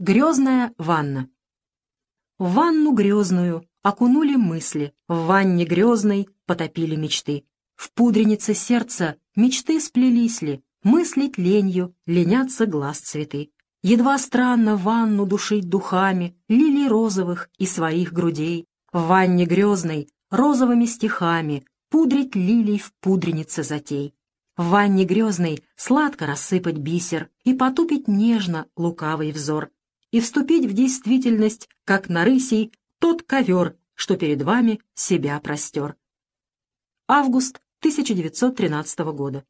Грезная ванна. В ванну грезную окунули мысли, в ванне грезной потопили мечты. В пудренице сердца мечты сплелись ли, мыслить ленью, ленятся глаз цветы. Едва странно ванну душить духами лилий розовых и своих грудей. В ванне грезной розовыми стихами пудрить лилий в пудренице затей. В ванне грезной сладко рассыпать бисер и потупить нежно лукавый взор и вступить в действительность, как на рысей, тот ковер, что перед вами себя простер. Август 1913 года.